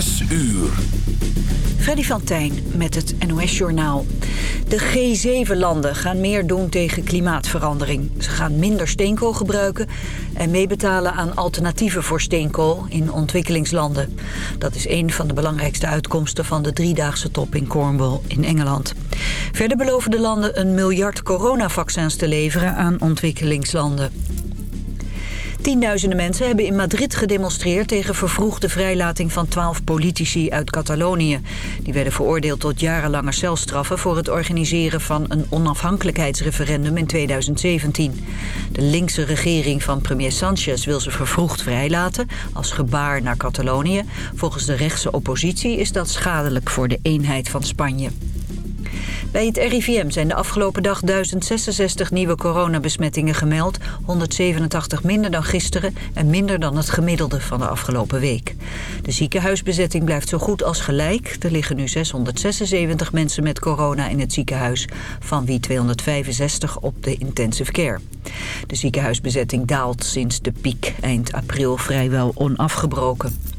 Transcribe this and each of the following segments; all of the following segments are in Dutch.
Uur. Freddy van Tijn met het NOS-journaal. De G7-landen gaan meer doen tegen klimaatverandering. Ze gaan minder steenkool gebruiken en meebetalen aan alternatieven voor steenkool in ontwikkelingslanden. Dat is een van de belangrijkste uitkomsten van de driedaagse top in Cornwall in Engeland. Verder beloven de landen een miljard coronavaccins te leveren aan ontwikkelingslanden. Tienduizenden mensen hebben in Madrid gedemonstreerd tegen vervroegde vrijlating van twaalf politici uit Catalonië. Die werden veroordeeld tot jarenlange celstraffen voor het organiseren van een onafhankelijkheidsreferendum in 2017. De linkse regering van premier Sanchez wil ze vervroegd vrijlaten als gebaar naar Catalonië. Volgens de rechtse oppositie is dat schadelijk voor de eenheid van Spanje. Bij het RIVM zijn de afgelopen dag 1066 nieuwe coronabesmettingen gemeld. 187 minder dan gisteren en minder dan het gemiddelde van de afgelopen week. De ziekenhuisbezetting blijft zo goed als gelijk. Er liggen nu 676 mensen met corona in het ziekenhuis, van wie 265 op de intensive care. De ziekenhuisbezetting daalt sinds de piek eind april vrijwel onafgebroken.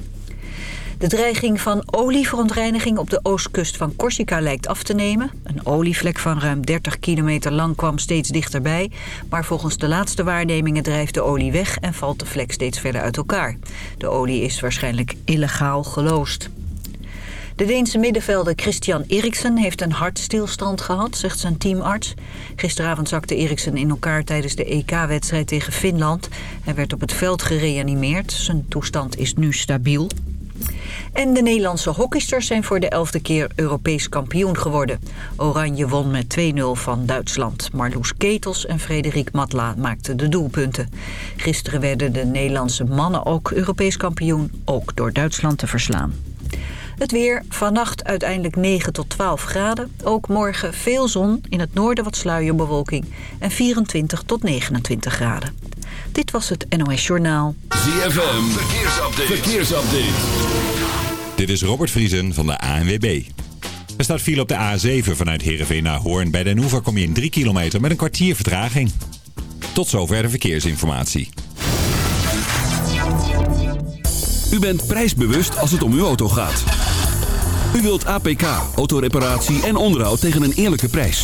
De dreiging van olieverontreiniging op de oostkust van Corsica lijkt af te nemen. Een olievlek van ruim 30 kilometer lang kwam steeds dichterbij. Maar volgens de laatste waarnemingen drijft de olie weg en valt de vlek steeds verder uit elkaar. De olie is waarschijnlijk illegaal geloosd. De Deense middenvelder Christian Eriksen heeft een hartstilstand gehad, zegt zijn teamarts. Gisteravond zakte Eriksen in elkaar tijdens de EK-wedstrijd tegen Finland. Hij werd op het veld gereanimeerd. Zijn toestand is nu stabiel. En de Nederlandse hockeysters zijn voor de elfde keer Europees kampioen geworden. Oranje won met 2-0 van Duitsland. Marloes Ketels en Frederik Matla maakten de doelpunten. Gisteren werden de Nederlandse mannen ook Europees kampioen, ook door Duitsland te verslaan. Het weer, vannacht uiteindelijk 9 tot 12 graden. Ook morgen veel zon, in het noorden wat sluierbewolking en 24 tot 29 graden. Dit was het NOS Journaal. ZFM, verkeersupdate. verkeersupdate. Dit is Robert Vriesen van de ANWB. Er staat file op de A7 vanuit Heerenveen naar Hoorn. Bij Den Hoever kom je in 3 kilometer met een kwartier vertraging. Tot zover de verkeersinformatie. U bent prijsbewust als het om uw auto gaat. U wilt APK, autoreparatie en onderhoud tegen een eerlijke prijs.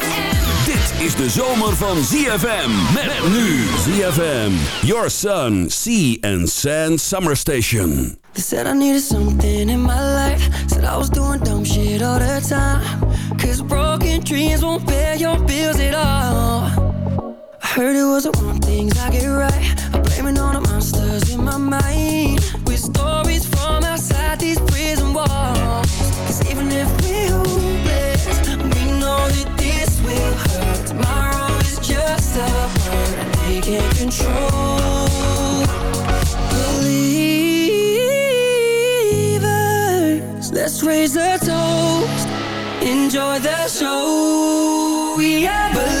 Is de zomer van ZFM. Met nu ZFM. Your Sun, Sea and Sand Summer Station. They said I needed something in my life Said I was doing dumb shit all the time Cause broken dreams won't pay your bills at all I heard it was the wrong things I get right I'm blaming all the monsters in my mind With stories from outside these prison can't control believers. Let's raise a toast. Enjoy the show. We are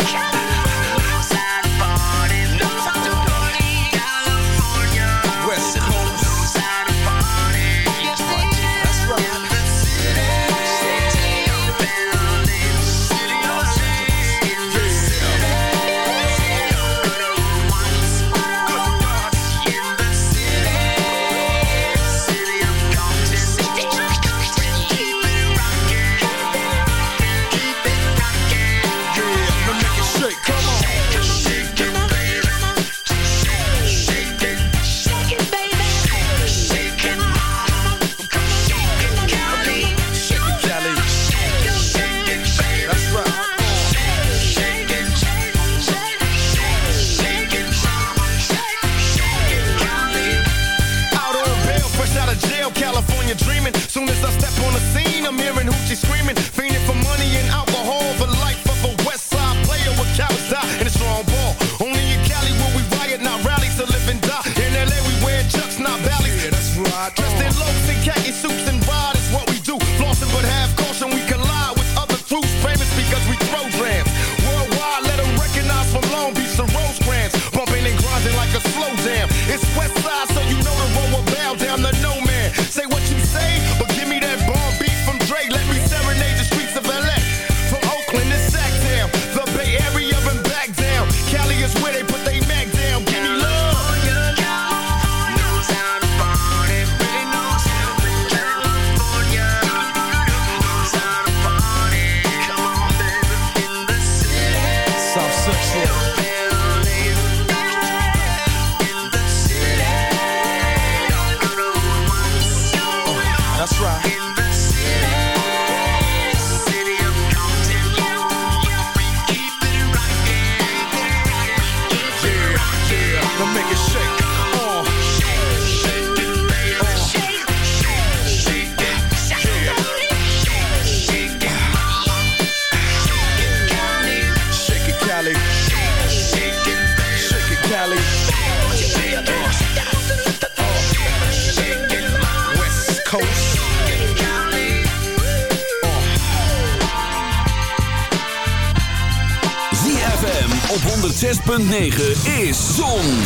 Zon,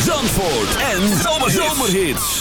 Zandvoort en Zomerhits.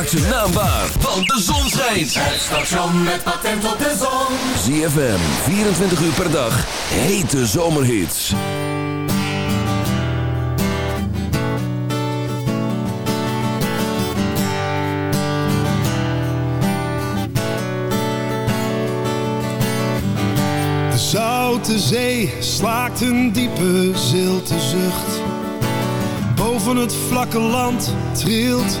Maak zijn naam waar, want de zon schijnt. Het station met patent op de zon. ZFM, 24 uur per dag. Hete zomerhits. De zoute zee slaakt een diepe zilte zucht. Boven het vlakke land trilt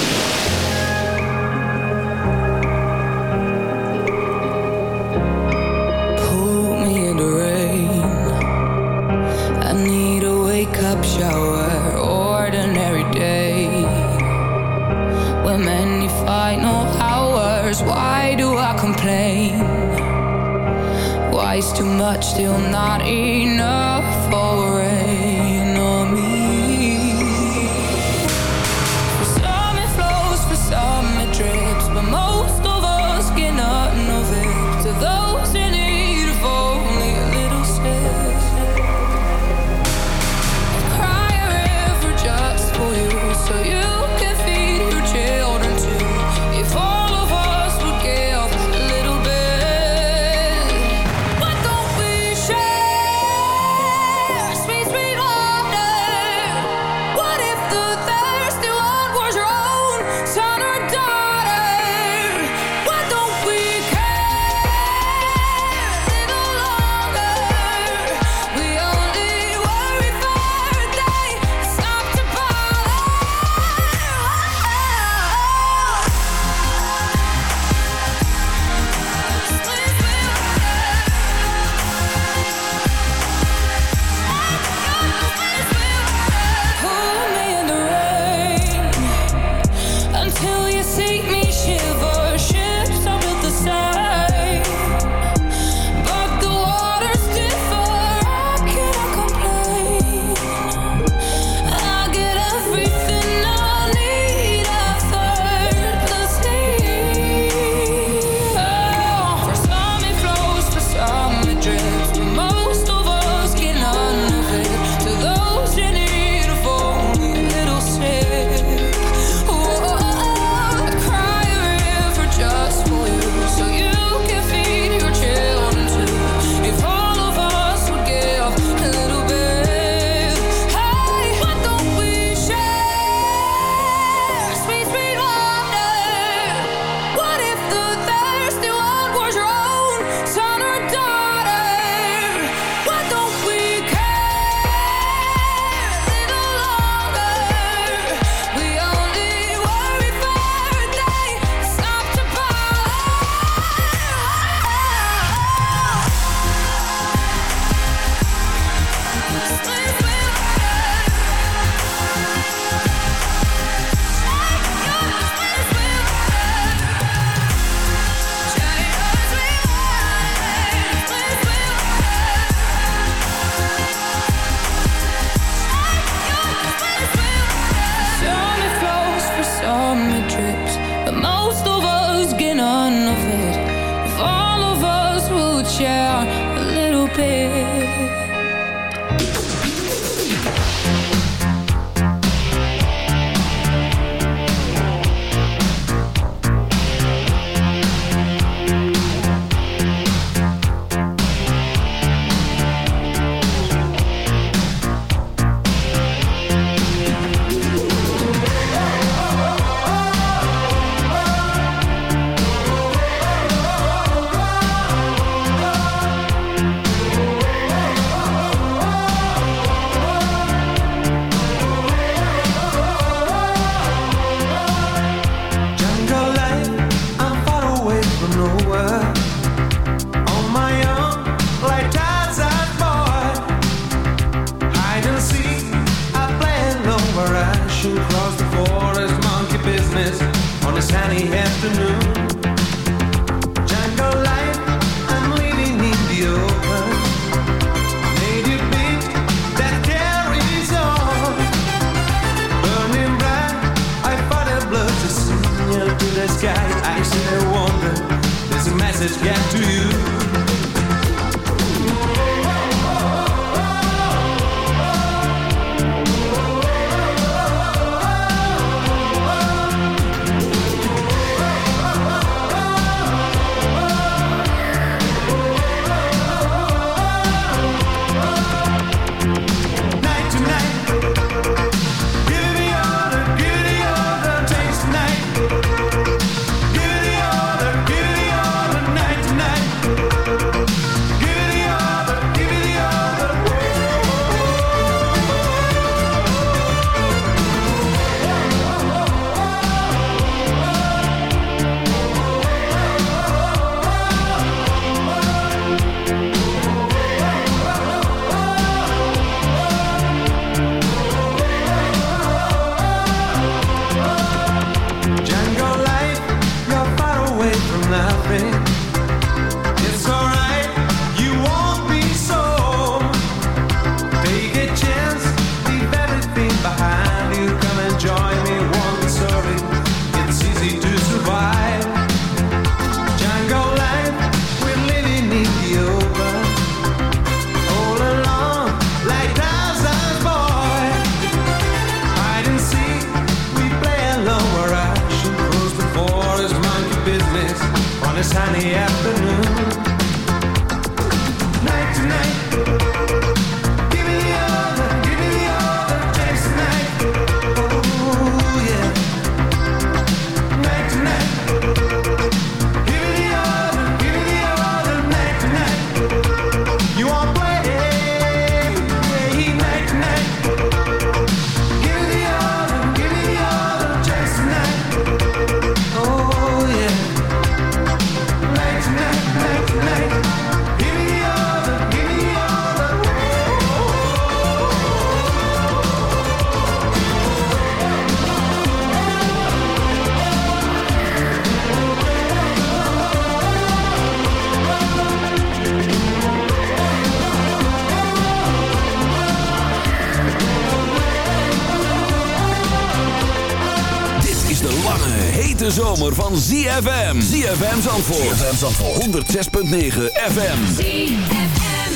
zomer van ZFM. ZFM Zandvoort. ZFM Zandvoort. 106.9 FM. ZFM.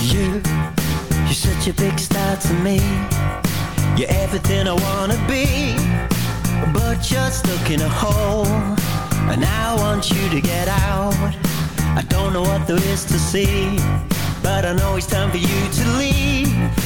You, you're such a big star to me. You're everything I wanna be. But just look in a hole. And I want you to get out. I don't know what there is to see. But I know it's time for you to leave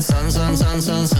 sun, sun, sun, sun, sun.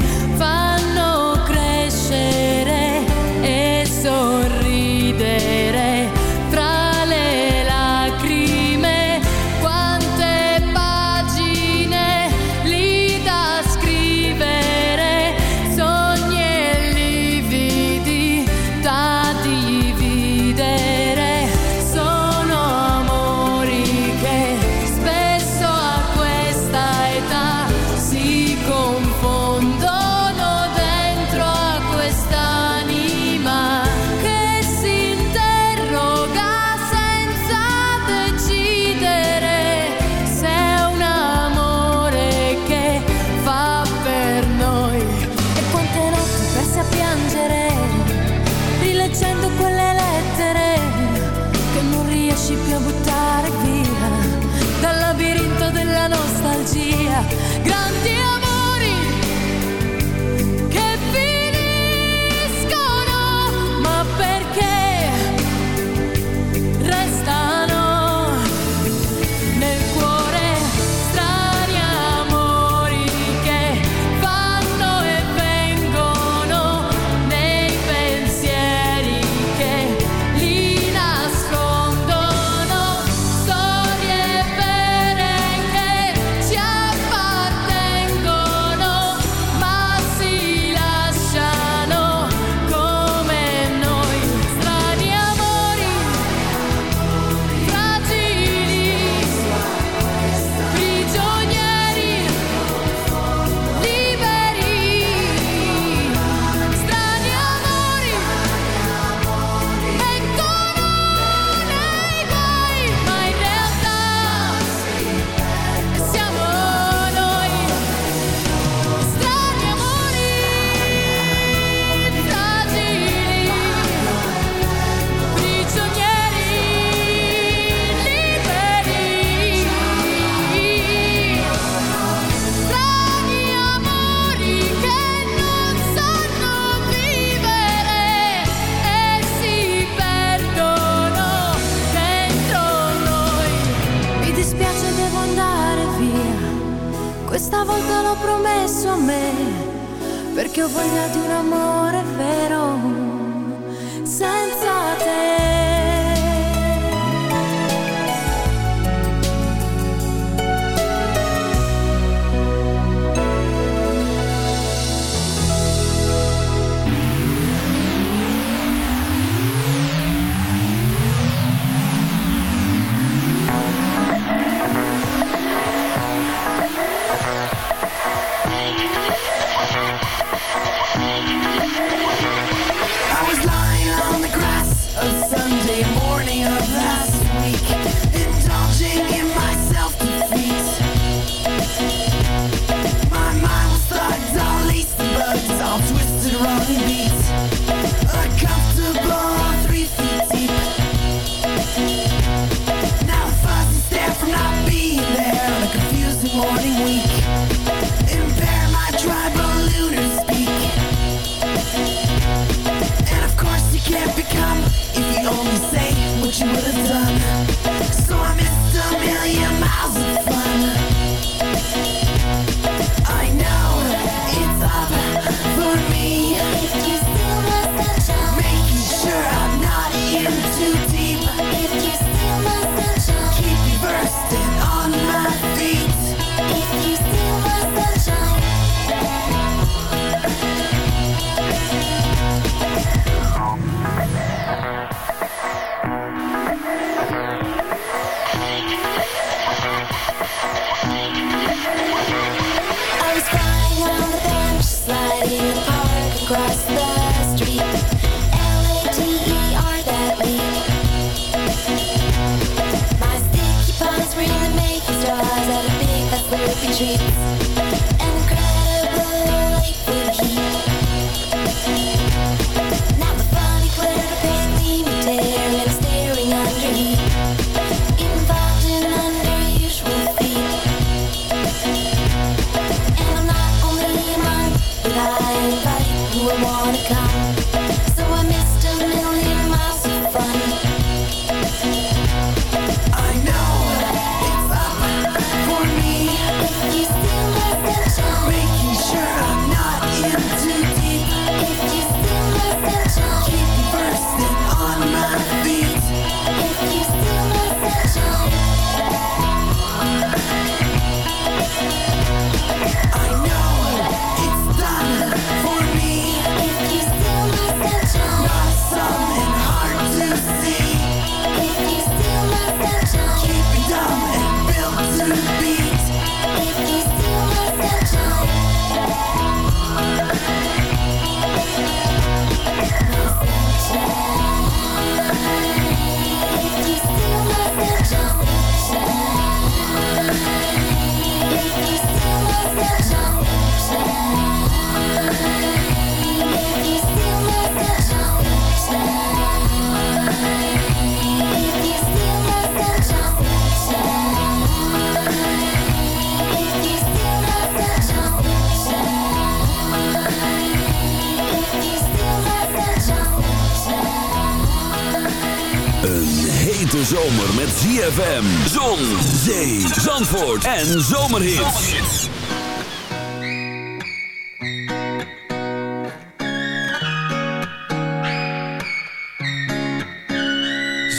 en.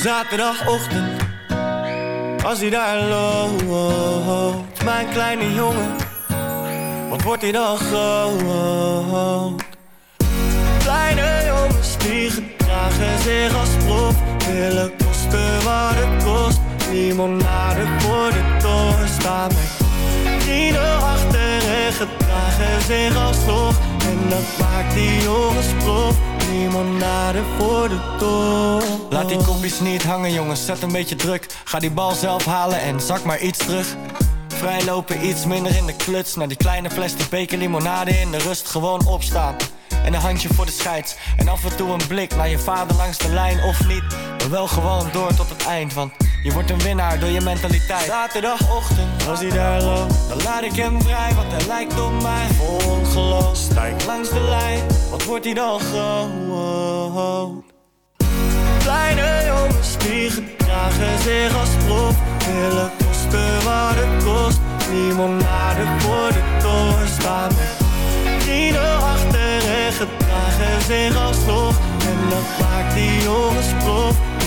Zaterdagochtend, als hij daar loopt, mijn kleine jongen, wat wordt hij dan groot? Kleine jongens die gedragen zich als prof, willen kosten wat het kost. Toren staan achter en gedragen zich als toch. En dat maakt die jongens. Limonade voor de toren. Laat die kopjes niet hangen jongens, zet een beetje druk. Ga die bal zelf halen en zak maar iets terug. Vrijlopen iets minder in de kluts. Naar die kleine plastic beker limonade in de rust gewoon opstaan. En een handje voor de scheids. En af en toe een blik naar je vader langs de lijn of niet. Maar wel gewoon door tot het eind. Want je wordt een winnaar door je mentaliteit. Zaterdagochtend, als hij daar loopt, dan laat ik hem vrij, want hij lijkt op mij. Ongelost, sta ik langs de lijn, wat wordt hij dan groot? Kleine jongens die gedragen zich als prof, willen kosten waar het kost. Niemand naar de borden toren staan met vrienden achter en gedragen zich alsnog. En dat maakt die jongens prof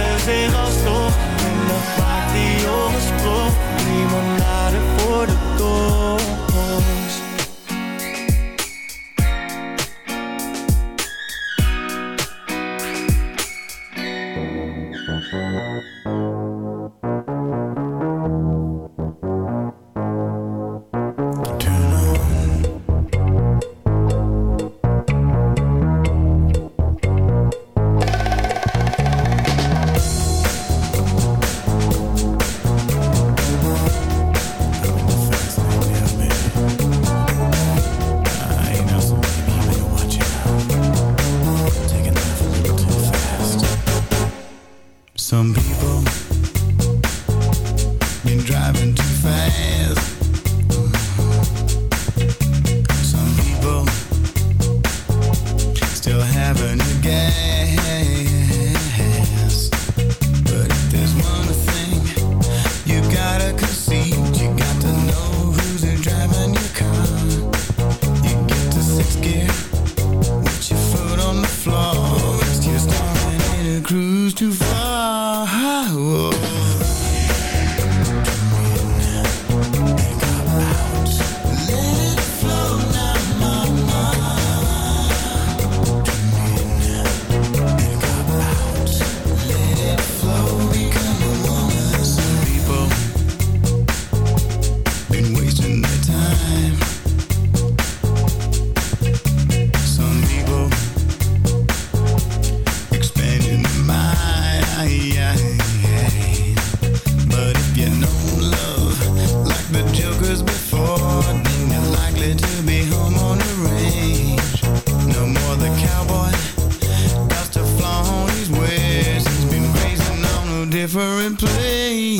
gedragen zich als toch. En dan maakt die jongens prof. Limonade voor de toren.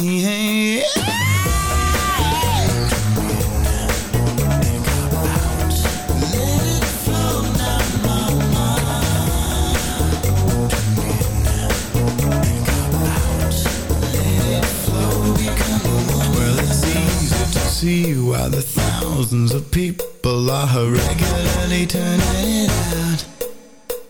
To see the thousands of people are regularly turning it out.